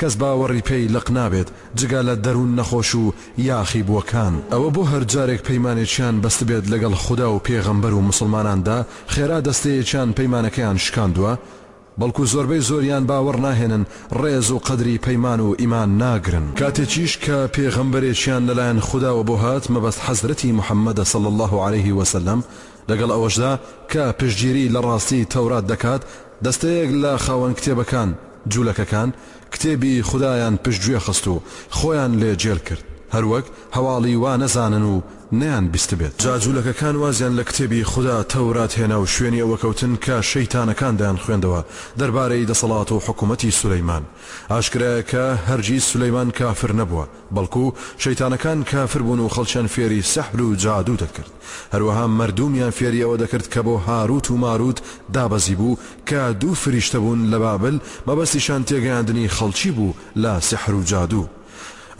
کەس باوەڕی پێی لەق نابێت جگە لە دەروون نەخۆش و یاخی بووەکان، ئەوە بۆ هەر جارێک پەیمانێکیان بەستبێت لەگەڵ خودا و پێغەمبەر و موسڵماناندا خێرا دەستەیەکیان پەیمانەکەیان شکاندووە؟ بەڵکو زۆربەی زۆریان باوەڕ ناهێنن ڕێز و قەدری پەیمان و ئیمان ناگرن. کاتێکیش کە پێغەمبەرێکیان لەلایەن خوداوە بۆ هات مەبەست حەزرەتی محمدە صلی اللە علیە وسلم لەگەڵ ئەوەشدا کە پشتگیری لە ڕاستی تەورات دەکات دەستەیەک لە خاوەن کتێبەکان جولەکەکان کتێبی خودایان پشتگوێ خست و خۆیان لێ جێل کرد هەروەک هەواڵی وا نەزانن و نەیان بیستبێت. جا جولەکەکان وازیان لە کتێبی خودا، تەورات، هێنا و شوێنی ئەوە کەوتن کە شەیتانەکان دەیان خوێندەوە دەربارەی دەسەڵات و حکومەتی سولەیمان. ئاشکرایە کە هەرگیز سولەیمان کافر نەبووە بەڵکو شەیتانەکان کافر بوون و خەڵکیان فێری سحر و جادوو دەکرد هەروەها مەردومیان فێری ئەوە دەکرد کە بۆ هاروت و ماروت دابەزیبوو کە دوو فریشتە بوون لە بابل مەبەستیشان تێگەیاندنی خەڵکی بوو لە سیحر و جادوو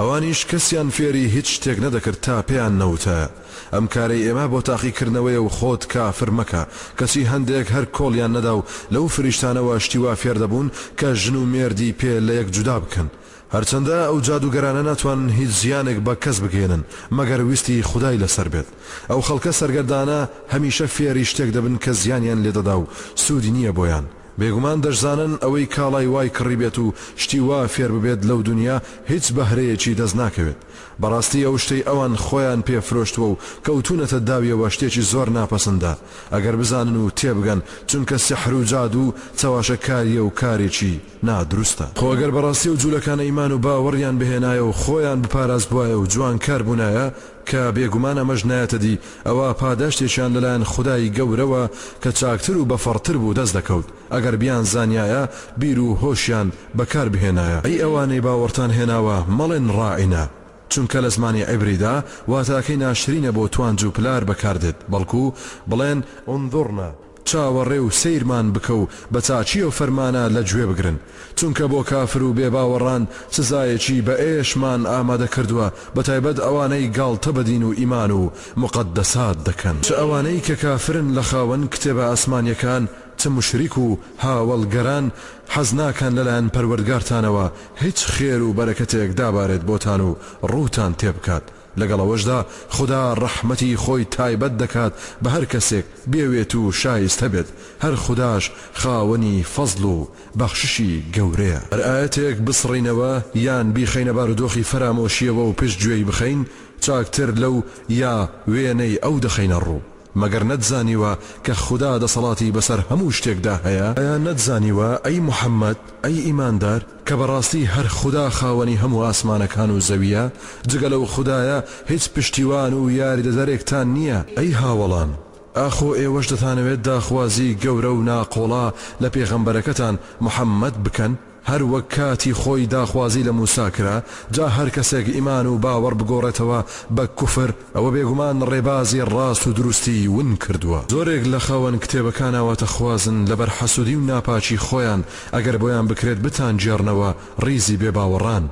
ئەوانیش کەسیان فێری هیچ شتێک نەدەکرد تا پێیان نەوتایە ئەم کارەی ئێمە بۆ تاقی کردنەوەیە و خۆت کافر مەکە کەچی هەندێک هەر کۆڵیان نەدا و لەو فریشتانەوە شتی وا فێردەبوون کە ژن و مێردی پێ لە یەک جودا بکەن هەرچەندە ئەو جادووگەرانە ناتوانن هیچ زیانێک بە کەس بگەیەنن مەگەر ویستی خودای لەسەر بێت. ئەو خەڵکە سەرگەردانە هەمیشە فێری شتێک دەبن کە زیانیان لێ دەدا و سوودی نییە بۆیان. بێگومان دەشزانن ئەوەی کاڵای وای کڕیبێت و شتی وا فێر ببێت لەو دونیا هیچ بەهرەیەکی دەست ناکەوێت. بەڕاستی ئەو شتەی ئەوان خۆیان پێ فرۆشتووە و کەوتوونەتە داویەوە شتێکی زۆر ناپەسندە ئەگەر بزانن و تێبگەن چونکە سیحر و جادوو چەواشەکارییە و کارێکی نا دروستە. خۆ گەر بەڕاستی ئەو جولەکان ئەیمان و با وەڕیان بهێنایە و خۆیان بپاراستبوایە و جوان کار بونایە کە بێگومان ئەمەش نایەتە دی ئەوا پاداشتێکیان لەلایەن خودای گە ورەوە کە چاکتر و بەفەڕ تر بو دەست دەکەوت ئەگەر بیان زانیایە بیر و هۆشیان بەکار بهێنایە. ئەی ئەوانەی باوەڕتان هێناوە مەڵێن ڕاعینە چونکە لە زمانی عیبریدا واتاکەی ناشرینە بۆ توانج و پلار بەکاردێت بەڵکو بڵێن، انظرنا، چاوەڕێ و سەیرمان بکە و بە چاکی ئەو فەرمانە لە گوێ بگرن، چونکە بۆ کافر و بێ باوەڕان سزایەکی بە ئێشمان ئامادە کردووە، بە تایبەت ئەوانەی گاڵتە بە دین و ئیمان و موقەدەسات دەکەن. چ ئەوانەی کە کافرن لە خاوەن کتێبە ئاسمانیەکان، چ موشریک و هاوەڵگەران، حەز ناکەن لە لایەن پەروەردگارتانەوە هیچ خێر و بەرەکەتێک دابارێت بۆتان و ڕووتان تێبکات، لەگەڵ ئەوەشدا خودا ڕەحمەتی خۆی تایبەت دەکات بە هەر کەسێک بێوێت و شایستە بێت، هەر خوداش خاوەنی فەزڵ و بەخششی گەورەیە. هەر ئایەتێک بسڕینەوە یان بیخەینە بارودۆخی فەرامۆشیەوە و پشت گوێی بخەین، چاکتر لەو یا وێنەی ئەو دەخەینە ڕوو. مەگەر نەتزانیوە کە خودا دەسەڵاتی بەسەر هەموو شتێکدا هەیە؟ ئایا نەتزانیوە ئەی محەمەد، ئەی ئیماندار، کە بەڕاستی هەر خودا خاوەنی هەموو ئاسمانەکان و زەوییە، جگە لەو خودایە هیچ پشتیوان و یاریدەدەرێکتان نییە. ئەی هاوەڵان، ئاخۆ ئێوەش دەتانەوێت داخوازی گەورە و ناقۆڵا لە پێغەمبەرەکەتان، محەممەد، بکەن، هەر وەک کاتی خۆی داخوازی لە مووسا کرا، جا هەر کەسێک ئیمان و باوەڕ بگۆڕێتەوە بە کوفر، ئەوە بێگومان ڕێبازی ڕاست و دروستی ون کردووە. زۆرێک لە خاوەن کتێبەکان ئاواتەخوازن لەبەر حەسودی و ناپاکی خۆیان ئەگەر بۆیان بکرێت بتانگێڕنەوە ڕیزی بێ باوەڕان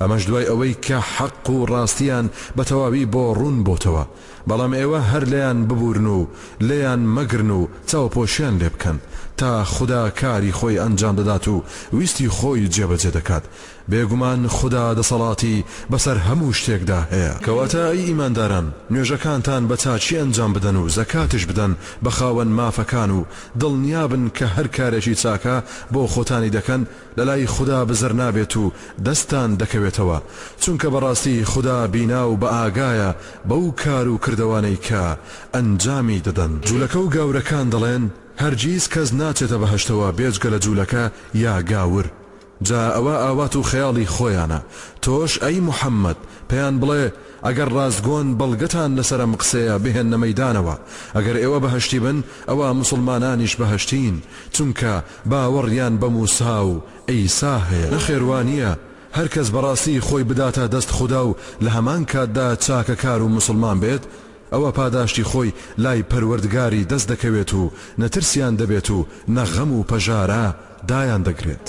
ئەمەش دوای ئەوەی کە حەق و ڕاستیان بە تەواوی بۆ ڕوون بۆتەوە بەڵام ئێوە هەر لێیان ببورن و لێیان مەگرن و چاوپۆشیان لێ بکەن تا خودا کاری خۆی ئەنجام دەدات و ویستی خۆی جێبەجێ دەکات بێگومان خودا دەسەڵاتی بەسەر هەموو شتێکدا هەیە. کەواتە ئەی ئیمانداران نوێژەکانتان بە چاکی ئەنجام بدەن و زەکاتیش بدەن بە خاوەن مافەکان و دڵنیا بن کە هەر کارێکی چاکە بۆ خۆتانی دەکەن لەلای خودا بزر نابێت و دەستتان دەکەوێتەوە چونکە بەڕاستی خودا بینا و بەئاگایە بەو کار و کردەوانەی کە ئەنجامی دەدەن. جولەکە و گاورەکان دەڵێن، هەرگیز کەس ناچێتە بەهەشتەوە بێجگە لە جولەکە یا گاور، جا ئەوە ئاوات و خەیاڵی خۆیانە، تۆش ئەی موحەممەد پێیان بڵێ، ئەگەر ڕاستگۆن بەڵگەتان لەسەر ئەم قسەیە بهێننە مەیدانەوە، ئەگەر ئێوە بەهەشتی بن ئەوا موسڵمانانیش بەهەشتین، چونکە باوەڕیان بە مووسا و عیسا هەیە. نەخێر وانییە، هەر کەس بەڕاستی خۆی بداتە دەست خودا و لە هەمان کاتدا چاکەکار و موسڵمان بێت، ئەوە پاداشتی خۆی لای پەروەردگاری دەست دەکەوێت و نە ترسیان دەبێت و نە غەم و پەژارە دایان دەگرێت.